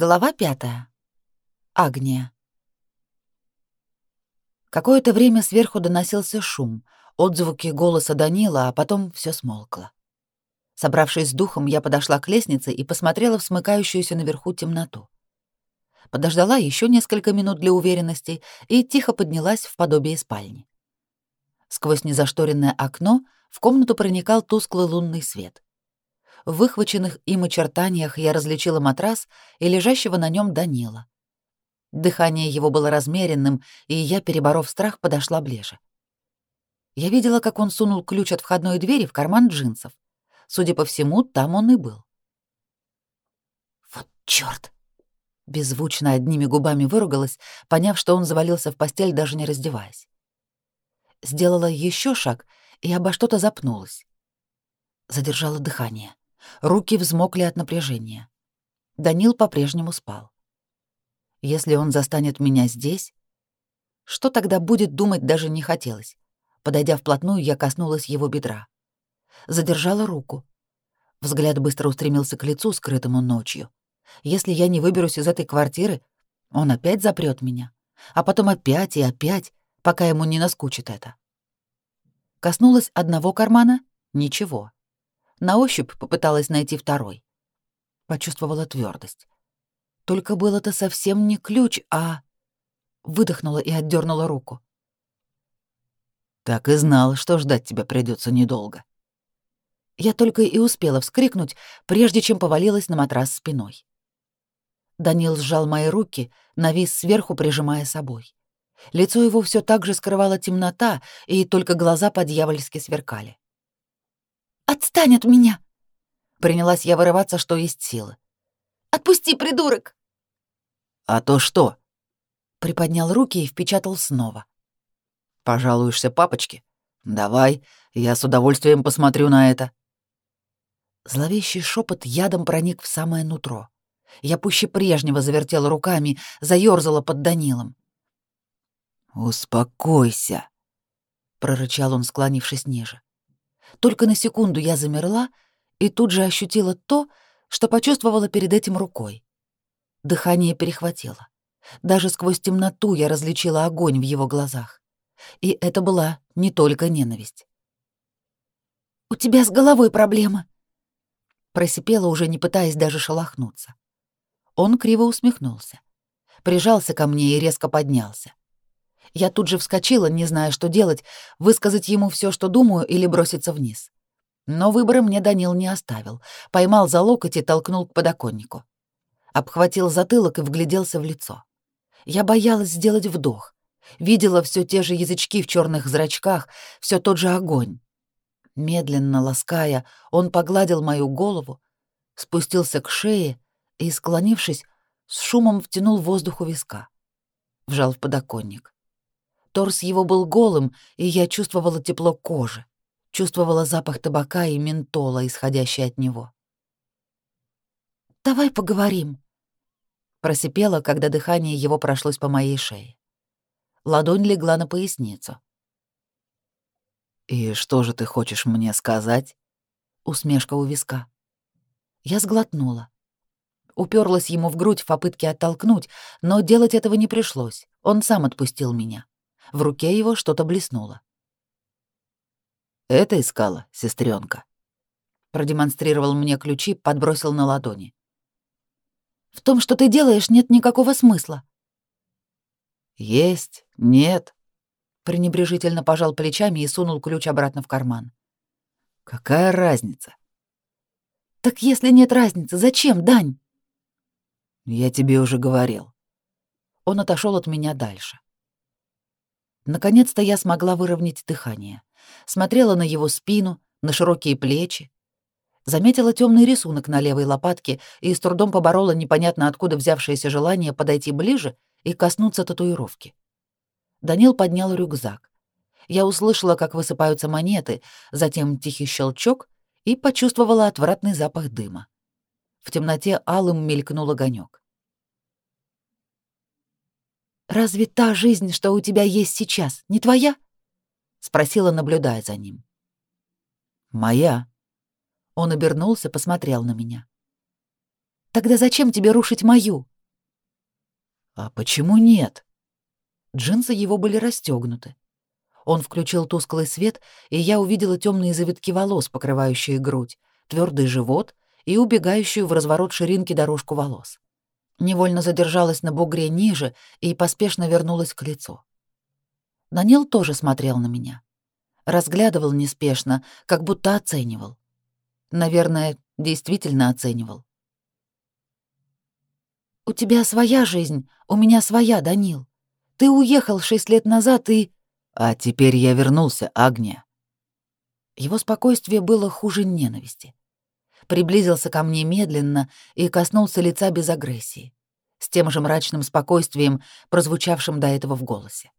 Глава пятая. Агния. Какое-то время сверху доносился шум, отзвуки голоса Данила, а потом все смолкло. Собравшись с духом, я подошла к лестнице и посмотрела в смыкающуюся наверху темноту. Подождала еще несколько минут для уверенности и тихо поднялась в подобие спальни. Сквозь незашторенное окно в комнату проникал тусклый лунный свет — в выхваченных им очертаниях я различила матрас и лежащего на нем Данила. Дыхание его было размеренным, и я, переборов страх, подошла ближе. Я видела, как он сунул ключ от входной двери в карман джинсов. Судя по всему, там он и был. «Вот чёрт!» Беззвучно одними губами выругалась, поняв, что он завалился в постель, даже не раздеваясь. Сделала еще шаг и обо что-то запнулась. Задержала дыхание. Руки взмокли от напряжения. Данил по-прежнему спал. Если он застанет меня здесь, что тогда будет думать даже не хотелось. Подойдя вплотную, я коснулась его бедра. Задержала руку. Взгляд быстро устремился к лицу, скрытому ночью. Если я не выберусь из этой квартиры, он опять запрет меня. А потом опять и опять, пока ему не наскучит это. Коснулась одного кармана — ничего. На ощупь попыталась найти второй. Почувствовала твердость. Только был это совсем не ключ, а... Выдохнула и отдернула руку. Так и знал, что ждать тебя придется недолго. Я только и успела вскрикнуть, прежде чем повалилась на матрас спиной. Данил сжал мои руки, навис сверху, прижимая собой. Лицо его все так же скрывала темнота, и только глаза по-дьявольски сверкали. Отстань от меня!» Принялась я вырываться, что есть силы. «Отпусти, придурок!» «А то что?» Приподнял руки и впечатал снова. «Пожалуешься папочке? Давай, я с удовольствием посмотрю на это». Зловещий шепот ядом проник в самое нутро. Я пуще прежнего завертела руками, заёрзала под Данилом. «Успокойся», — прорычал он, склонившись ниже. Только на секунду я замерла и тут же ощутила то, что почувствовала перед этим рукой. Дыхание перехватило. Даже сквозь темноту я различила огонь в его глазах. И это была не только ненависть. «У тебя с головой проблема», — просипела, уже не пытаясь даже шелохнуться. Он криво усмехнулся, прижался ко мне и резко поднялся. Я тут же вскочила, не зная, что делать, высказать ему все, что думаю, или броситься вниз. Но выбора мне Данил не оставил. Поймал за локоть и толкнул к подоконнику. Обхватил затылок и вгляделся в лицо. Я боялась сделать вдох. Видела все те же язычки в черных зрачках, все тот же огонь. Медленно лаская, он погладил мою голову, спустился к шее и, склонившись, с шумом втянул воздух у виска. Вжал в подоконник. Торс его был голым, и я чувствовала тепло кожи, чувствовала запах табака и ментола, исходящий от него. «Давай поговорим», — просипела, когда дыхание его прошлось по моей шее. Ладонь легла на поясницу. «И что же ты хочешь мне сказать?» Усмешка у виска. Я сглотнула. Уперлась ему в грудь в попытке оттолкнуть, но делать этого не пришлось. Он сам отпустил меня. В руке его что-то блеснуло. «Это искала, сестренка. Продемонстрировал мне ключи, подбросил на ладони. «В том, что ты делаешь, нет никакого смысла». «Есть, нет», — пренебрежительно пожал плечами и сунул ключ обратно в карман. «Какая разница?» «Так если нет разницы, зачем, Дань?» «Я тебе уже говорил». Он отошел от меня дальше. Наконец-то я смогла выровнять дыхание. Смотрела на его спину, на широкие плечи. Заметила темный рисунок на левой лопатке и с трудом поборола непонятно откуда взявшееся желание подойти ближе и коснуться татуировки. Данил поднял рюкзак. Я услышала, как высыпаются монеты, затем тихий щелчок и почувствовала отвратный запах дыма. В темноте алым мелькнул огонек. «Разве та жизнь, что у тебя есть сейчас, не твоя?» — спросила, наблюдая за ним. «Моя». Он обернулся, посмотрел на меня. Тогда зачем тебе рушить мою? А почему нет? Джинсы его были расстегнуты. Он включил тусклый свет, и я увидела темные завитки волос, покрывающие грудь, твердый живот и убегающую в разворот ширинки дорожку волос. Невольно задержалась на бугре ниже и поспешно вернулась к лицу. Данил тоже смотрел на меня. Разглядывал неспешно, как будто оценивал. Наверное, действительно оценивал. «У тебя своя жизнь, у меня своя, Данил. Ты уехал шесть лет назад и...» «А теперь я вернулся, Агния». Его спокойствие было хуже ненависти. Приблизился ко мне медленно и коснулся лица без агрессии, с тем же мрачным спокойствием, прозвучавшим до этого в голосе.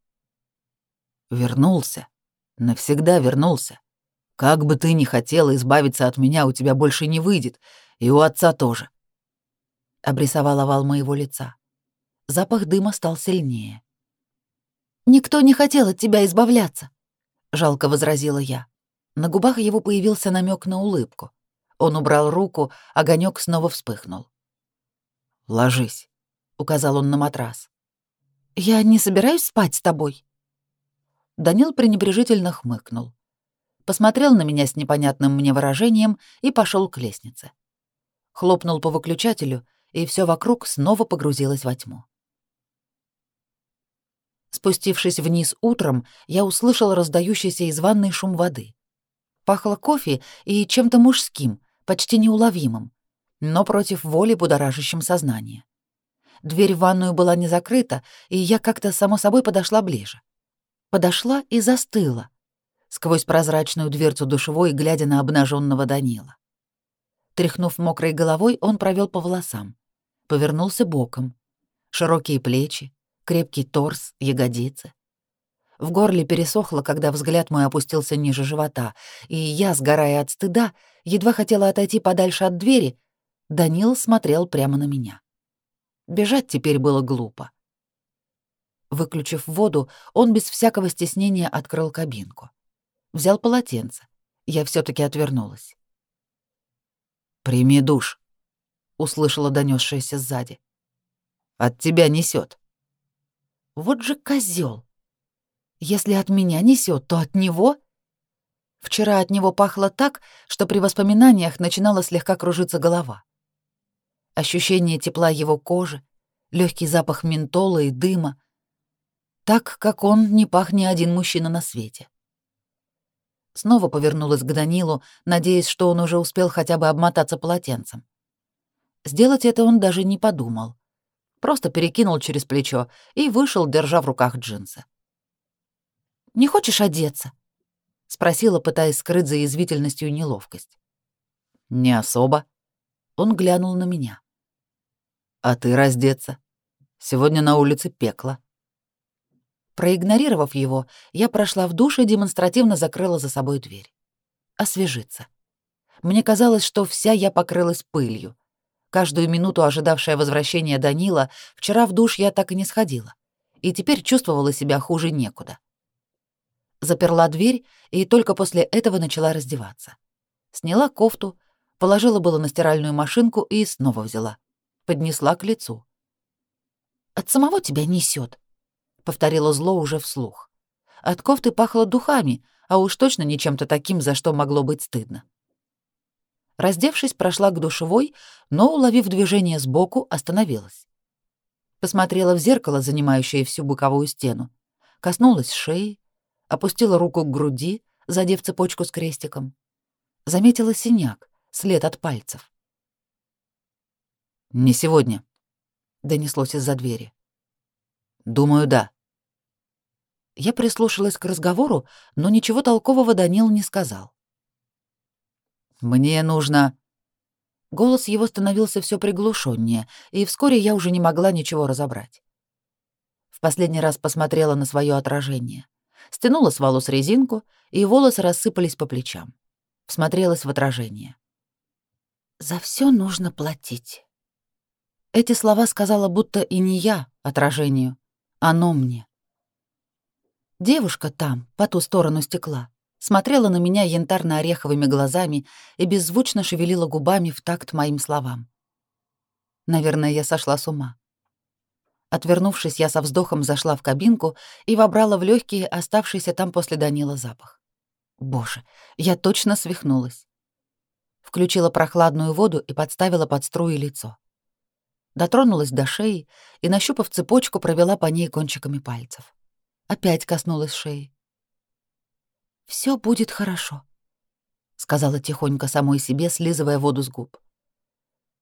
«Вернулся. Навсегда вернулся. Как бы ты ни хотела избавиться от меня, у тебя больше не выйдет, и у отца тоже». Обрисовал овал моего лица. Запах дыма стал сильнее. «Никто не хотел от тебя избавляться», — жалко возразила я. На губах его появился намек на улыбку. Он убрал руку, огонек снова вспыхнул. «Ложись», — указал он на матрас. «Я не собираюсь спать с тобой». Данил пренебрежительно хмыкнул. Посмотрел на меня с непонятным мне выражением и пошел к лестнице. Хлопнул по выключателю, и все вокруг снова погрузилось во тьму. Спустившись вниз утром, я услышал раздающийся из ванной шум воды. Пахло кофе и чем-то мужским, почти неуловимым, но против воли будоражащим сознание. Дверь в ванную была не закрыта, и я как-то само собой подошла ближе. Подошла и застыла, сквозь прозрачную дверцу душевой, глядя на обнаженного Данила. Тряхнув мокрой головой, он провел по волосам, повернулся боком. Широкие плечи, крепкий торс, ягодицы. В горле пересохло, когда взгляд мой опустился ниже живота, и я, сгорая от стыда, едва хотела отойти подальше от двери, Данил смотрел прямо на меня. Бежать теперь было глупо. Выключив воду, он без всякого стеснения открыл кабинку. Взял полотенце. Я все таки отвернулась. «Прими душ», — услышала донесшаяся сзади. «От тебя несет. Вот же козел. Если от меня несет, то от него? Вчера от него пахло так, что при воспоминаниях начинала слегка кружиться голова. Ощущение тепла его кожи, легкий запах ментола и дыма. Так, как он не пах ни один мужчина на свете. Снова повернулась к Данилу, надеясь, что он уже успел хотя бы обмотаться полотенцем. Сделать это он даже не подумал просто перекинул через плечо и вышел, держа в руках джинсы. «Не хочешь одеться?» — спросила, пытаясь скрыть за язвительностью неловкость. «Не особо». Он глянул на меня. «А ты раздеться? Сегодня на улице пекло». Проигнорировав его, я прошла в душ и демонстративно закрыла за собой дверь. Освежиться. Мне казалось, что вся я покрылась пылью. Каждую минуту ожидавшая возвращения Данила, вчера в душ я так и не сходила. И теперь чувствовала себя хуже некуда. Заперла дверь и только после этого начала раздеваться. Сняла кофту, положила было на стиральную машинку и снова взяла. Поднесла к лицу. «От самого тебя несет, повторила зло уже вслух. От кофты пахло духами, а уж точно не чем-то таким, за что могло быть стыдно. Раздевшись, прошла к душевой, но, уловив движение сбоку, остановилась. Посмотрела в зеркало, занимающее всю боковую стену, коснулась шеи, опустила руку к груди, задев цепочку с крестиком. Заметила синяк, след от пальцев. «Не сегодня», — донеслось из-за двери. «Думаю, да». Я прислушалась к разговору, но ничего толкового Данил не сказал. Мне нужно...» Голос его становился все приглушеннее, и вскоре я уже не могла ничего разобрать. В последний раз посмотрела на свое отражение. Стянула с волос резинку, и волосы рассыпались по плечам. Всмотрелась в отражение. «За все нужно платить». Эти слова сказала будто и не я отражению, оно мне. Девушка там, по ту сторону стекла, смотрела на меня янтарно-ореховыми глазами и беззвучно шевелила губами в такт моим словам. Наверное, я сошла с ума. Отвернувшись, я со вздохом зашла в кабинку и вобрала в легкие оставшийся там после Данила запах. Боже, я точно свихнулась. Включила прохладную воду и подставила под струи лицо. Дотронулась до шеи и, нащупав цепочку, провела по ней кончиками пальцев. Опять коснулась шеи. Все будет хорошо», — сказала тихонько самой себе, слизывая воду с губ.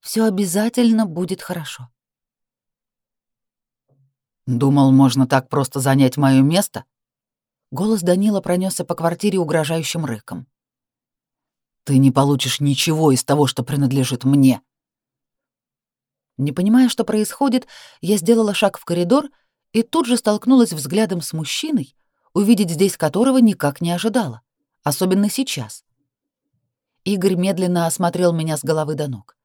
Все обязательно будет хорошо». «Думал, можно так просто занять мое место?» Голос Данила пронесся по квартире угрожающим рыком. «Ты не получишь ничего из того, что принадлежит мне». Не понимая, что происходит, я сделала шаг в коридор и тут же столкнулась взглядом с мужчиной, увидеть здесь которого никак не ожидала, особенно сейчас. Игорь медленно осмотрел меня с головы до ног.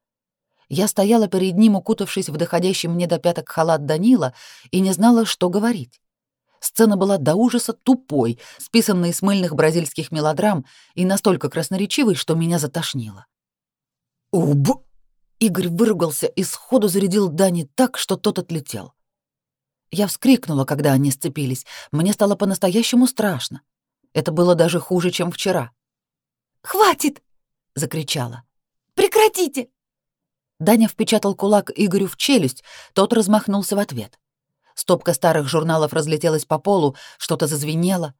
Я стояла перед ним, укутавшись в доходящий мне до пяток халат Данила, и не знала, что говорить. Сцена была до ужаса тупой, списанной из мыльных бразильских мелодрам и настолько красноречивой, что меня затошнило. «Уб!» Игорь выругался и сходу зарядил Дани так, что тот отлетел. Я вскрикнула, когда они сцепились. Мне стало по-настоящему страшно. Это было даже хуже, чем вчера. «Хватит!» — закричала. «Прекратите!» Даня впечатал кулак Игорю в челюсть, тот размахнулся в ответ. Стопка старых журналов разлетелась по полу, что-то зазвенело.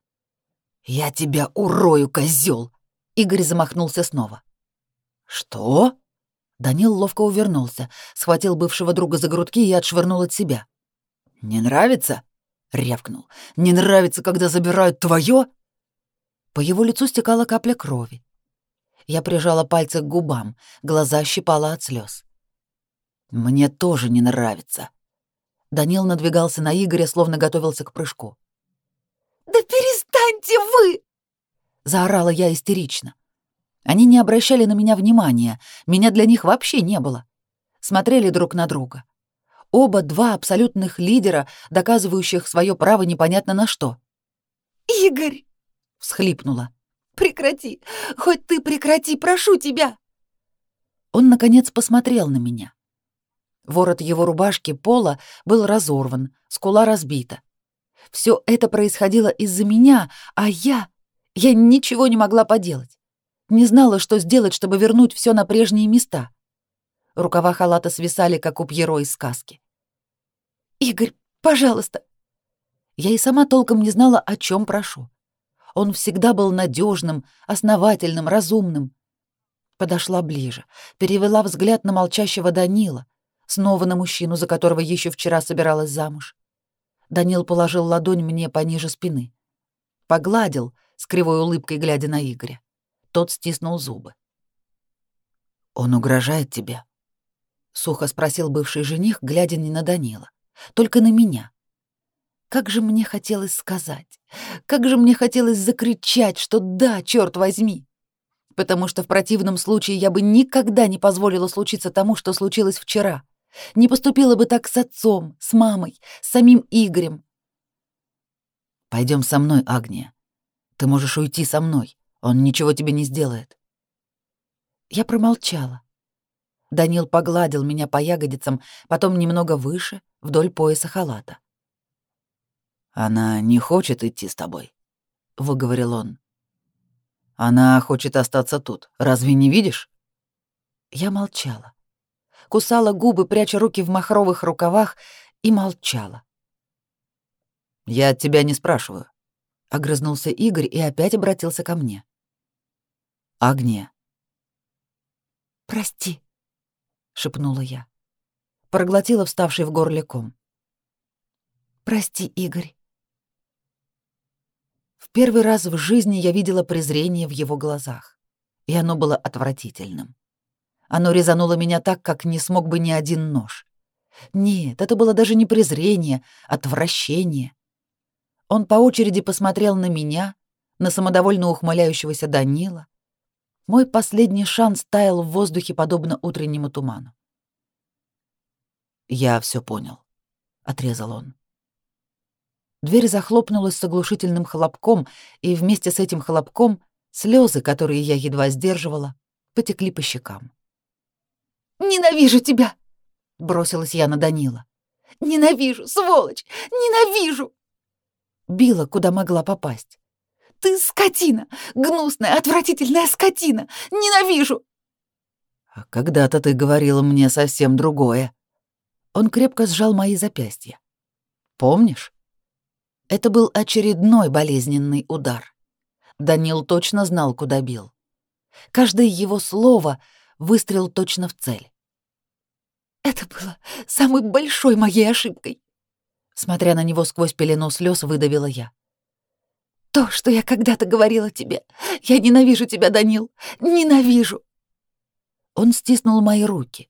«Я тебя урою, козёл!» Игорь замахнулся снова. «Что?» Данил ловко увернулся, схватил бывшего друга за грудки и отшвырнул от себя. «Не нравится?» — рявкнул. «Не нравится, когда забирают твое?» По его лицу стекала капля крови. Я прижала пальцы к губам, глаза щипала от слез. Мне тоже не нравится. Данил надвигался на Игоря, словно готовился к прыжку. Да перестаньте вы! заорала я истерично. Они не обращали на меня внимания, меня для них вообще не было. Смотрели друг на друга. Оба два абсолютных лидера, доказывающих свое право непонятно на что. «Игорь!» — всхлипнула. «Прекрати! Хоть ты прекрати, прошу тебя!» Он, наконец, посмотрел на меня. Ворот его рубашки пола был разорван, скула разбита. Все это происходило из-за меня, а я... Я ничего не могла поделать. Не знала, что сделать, чтобы вернуть все на прежние места. Рукава халата свисали, как у Пьеро из сказки. «Игорь, пожалуйста!» Я и сама толком не знала, о чем прошу. Он всегда был надежным, основательным, разумным. Подошла ближе, перевела взгляд на молчащего Данила, Снова на мужчину, за которого еще вчера собиралась замуж. Данил положил ладонь мне пониже спины. Погладил, с кривой улыбкой глядя на Игоря. Тот стиснул зубы. «Он угрожает тебе?» — сухо спросил бывший жених, глядя не на Данила, только на меня. Как же мне хотелось сказать, как же мне хотелось закричать, что да, черт возьми! Потому что в противном случае я бы никогда не позволила случиться тому, что случилось вчера — не поступила бы так с отцом, с мамой, с самим Игорем. Пойдем со мной, Агния. Ты можешь уйти со мной. Он ничего тебе не сделает. Я промолчала. Данил погладил меня по ягодицам, потом немного выше, вдоль пояса халата. Она не хочет идти с тобой, выговорил он. Она хочет остаться тут. Разве не видишь? Я молчала кусала губы, пряча руки в махровых рукавах, и молчала. «Я от тебя не спрашиваю», — огрызнулся Игорь и опять обратился ко мне. «Агния». «Прости», — шепнула я. Проглотила вставший в горле ком. «Прости, Игорь». В первый раз в жизни я видела презрение в его глазах, и оно было отвратительным. Оно резануло меня так, как не смог бы ни один нож. Нет, это было даже не презрение, отвращение. Он по очереди посмотрел на меня, на самодовольно ухмыляющегося Данила. Мой последний шанс таял в воздухе, подобно утреннему туману. «Я все понял», — отрезал он. Дверь захлопнулась с оглушительным хлопком, и вместе с этим хлопком слезы, которые я едва сдерживала, потекли по щекам. Ненавижу тебя!» бросилась я на Данила. Ненавижу, сволочь! Ненавижу! Била, куда могла попасть. Ты скотина! Гнусная, отвратительная скотина! Ненавижу! А когда-то ты говорила мне совсем другое. Он крепко сжал мои запястья. Помнишь? Это был очередной болезненный удар. Данил точно знал, куда бил. Каждое его слово — выстрел точно в цель. Это было самой большой моей ошибкой. Смотря на него сквозь пелену слез, выдавила я. То, что я когда-то говорила тебе. Я ненавижу тебя, Данил. Ненавижу. Он стиснул мои руки.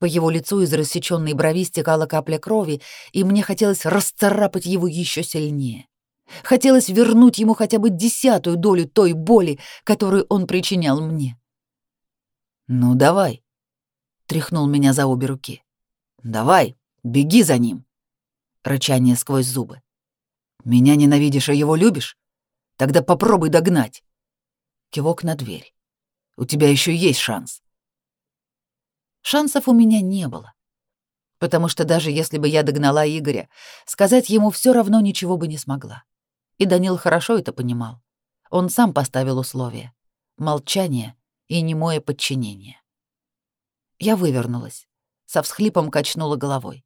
По его лицу из рассечённой брови стекала капля крови, и мне хотелось расцарапать его еще сильнее. Хотелось вернуть ему хотя бы десятую долю той боли, которую он причинял мне. «Ну, давай», — тряхнул меня за обе руки. «Давай, беги за ним». Рычание сквозь зубы. «Меня ненавидишь, а его любишь? Тогда попробуй догнать». Кивок на дверь. «У тебя еще есть шанс». Шансов у меня не было. Потому что даже если бы я догнала Игоря, сказать ему все равно ничего бы не смогла. И Данил хорошо это понимал. Он сам поставил условия. Молчание и немое подчинение. Я вывернулась. Со всхлипом качнула головой.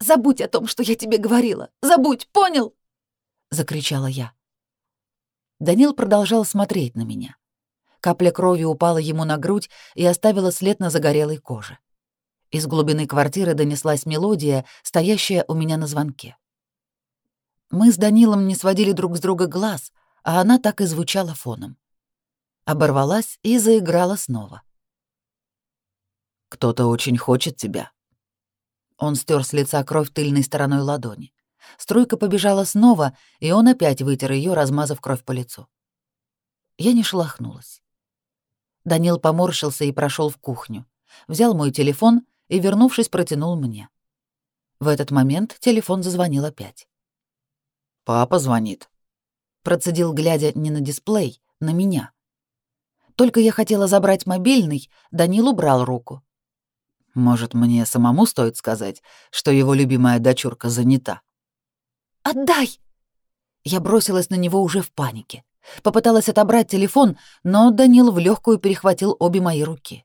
«Забудь о том, что я тебе говорила! Забудь, понял?» — закричала я. Данил продолжал смотреть на меня. Капля крови упала ему на грудь и оставила след на загорелой коже. Из глубины квартиры донеслась мелодия, стоящая у меня на звонке. Мы с Данилом не сводили друг с друга глаз, а она так и звучала фоном. Оборвалась и заиграла снова. «Кто-то очень хочет тебя». Он стер с лица кровь тыльной стороной ладони. Струйка побежала снова, и он опять вытер ее, размазав кровь по лицу. Я не шелохнулась. Данил поморщился и прошел в кухню. Взял мой телефон и, вернувшись, протянул мне. В этот момент телефон зазвонил опять. «Папа звонит», — процедил, глядя не на дисплей, на меня. Только я хотела забрать мобильный, Данил убрал руку. «Может, мне самому стоит сказать, что его любимая дочурка занята?» «Отдай!» Я бросилась на него уже в панике. Попыталась отобрать телефон, но Данил в легкую перехватил обе мои руки.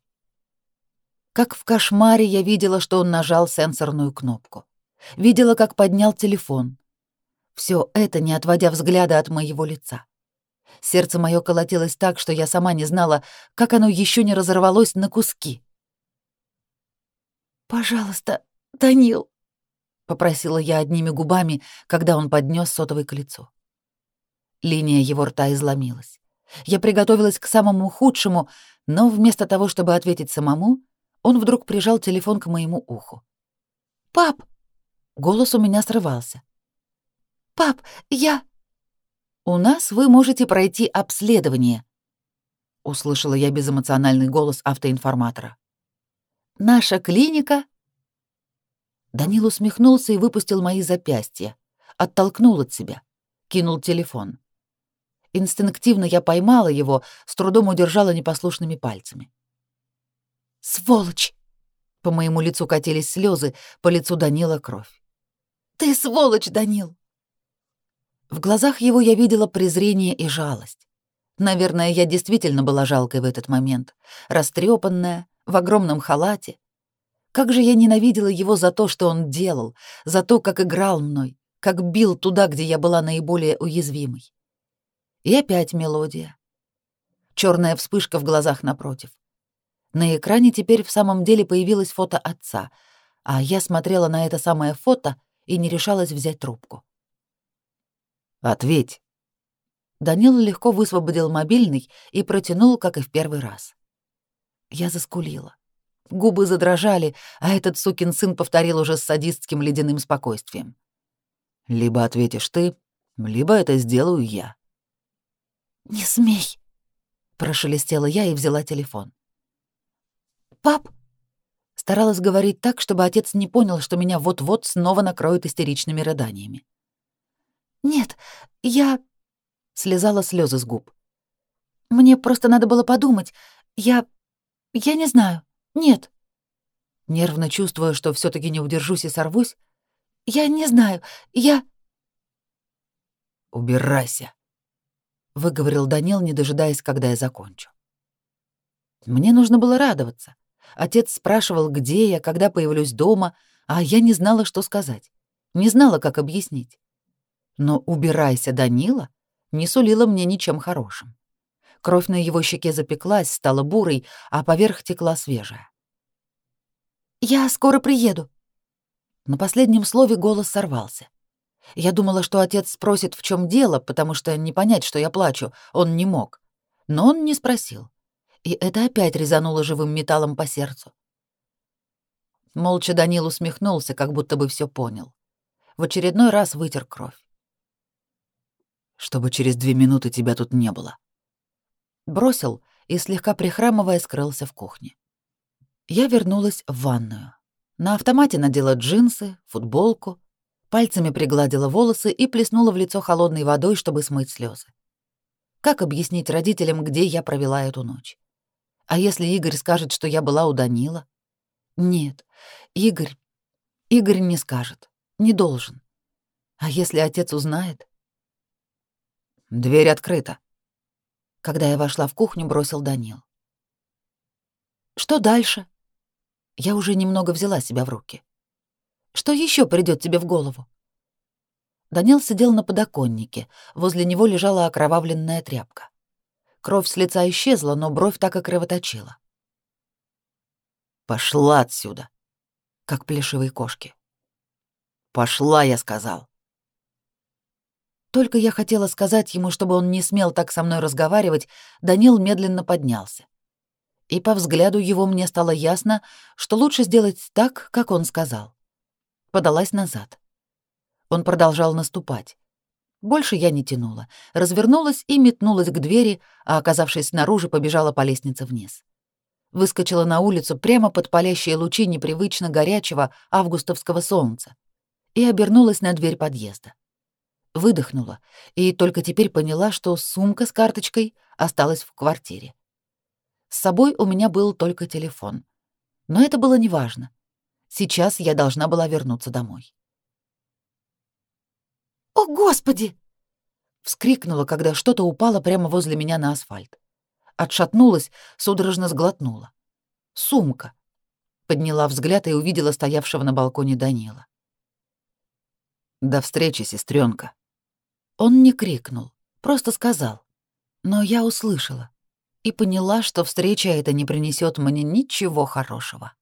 Как в кошмаре я видела, что он нажал сенсорную кнопку. Видела, как поднял телефон. Все это не отводя взгляда от моего лица. Сердце мое колотилось так, что я сама не знала, как оно еще не разорвалось на куски. «Пожалуйста, Данил», — попросила я одними губами, когда он поднес сотовый к лицу. Линия его рта изломилась. Я приготовилась к самому худшему, но вместо того, чтобы ответить самому, он вдруг прижал телефон к моему уху. «Пап!» Голос у меня срывался. «Пап, я...» «У нас вы можете пройти обследование», — услышала я безэмоциональный голос автоинформатора. «Наша клиника...» Данил усмехнулся и выпустил мои запястья, оттолкнул от себя, кинул телефон. Инстинктивно я поймала его, с трудом удержала непослушными пальцами. «Сволочь!» По моему лицу катились слезы, по лицу Данила кровь. «Ты сволочь, Данил!» В глазах его я видела презрение и жалость. Наверное, я действительно была жалкой в этот момент, растрепанная, в огромном халате. Как же я ненавидела его за то, что он делал, за то, как играл мной, как бил туда, где я была наиболее уязвимой. И опять мелодия. Черная вспышка в глазах напротив. На экране теперь в самом деле появилось фото отца, а я смотрела на это самое фото и не решалась взять трубку. «Ответь!» Данил легко высвободил мобильный и протянул, как и в первый раз. Я заскулила. Губы задрожали, а этот сукин сын повторил уже с садистским ледяным спокойствием. «Либо ответишь ты, либо это сделаю я». «Не смей!» — прошелестела я и взяла телефон. «Пап!» Старалась говорить так, чтобы отец не понял, что меня вот-вот снова накроют истеричными рыданиями. «Нет, я...» — слезала слезы с губ. «Мне просто надо было подумать. Я... я не знаю. Нет». Нервно чувствуя, что все таки не удержусь и сорвусь, «Я не знаю, я...» «Убирайся», — выговорил Данил, не дожидаясь, когда я закончу. Мне нужно было радоваться. Отец спрашивал, где я, когда появлюсь дома, а я не знала, что сказать. Не знала, как объяснить. Но «убирайся, Данила» не сулила мне ничем хорошим. Кровь на его щеке запеклась, стала бурой, а поверх текла свежая. «Я скоро приеду». На последнем слове голос сорвался. Я думала, что отец спросит, в чем дело, потому что не понять, что я плачу, он не мог. Но он не спросил. И это опять резануло живым металлом по сердцу. Молча Данил усмехнулся, как будто бы все понял. В очередной раз вытер кровь. «Чтобы через две минуты тебя тут не было», бросил и, слегка прихрамывая, скрылся в кухне. Я вернулась в ванную. На автомате надела джинсы, футболку, пальцами пригладила волосы и плеснула в лицо холодной водой, чтобы смыть слезы. Как объяснить родителям, где я провела эту ночь? А если Игорь скажет, что я была у Данила? Нет, Игорь... Игорь не скажет, не должен. А если отец узнает? Дверь открыта. Когда я вошла в кухню, бросил Данил. «Что дальше?» Я уже немного взяла себя в руки. «Что еще придет тебе в голову?» Данил сидел на подоконнике, возле него лежала окровавленная тряпка. Кровь с лица исчезла, но бровь так и кровоточила. «Пошла отсюда!» Как плешивые кошки. «Пошла, я сказал!» Только я хотела сказать ему, чтобы он не смел так со мной разговаривать, Данил медленно поднялся. И по взгляду его мне стало ясно, что лучше сделать так, как он сказал. Подалась назад. Он продолжал наступать. Больше я не тянула, развернулась и метнулась к двери, а, оказавшись снаружи, побежала по лестнице вниз. Выскочила на улицу прямо под палящие лучи непривычно горячего августовского солнца и обернулась на дверь подъезда выдохнула и только теперь поняла, что сумка с карточкой осталась в квартире. С собой у меня был только телефон. Но это было неважно. Сейчас я должна была вернуться домой. «О, Господи!» Вскрикнула, когда что-то упало прямо возле меня на асфальт. Отшатнулась, судорожно сглотнула. «Сумка!» Подняла взгляд и увидела стоявшего на балконе Данила. «До встречи, сестренка. Он не крикнул, просто сказал. Но я услышала и поняла, что встреча эта не принесет мне ничего хорошего.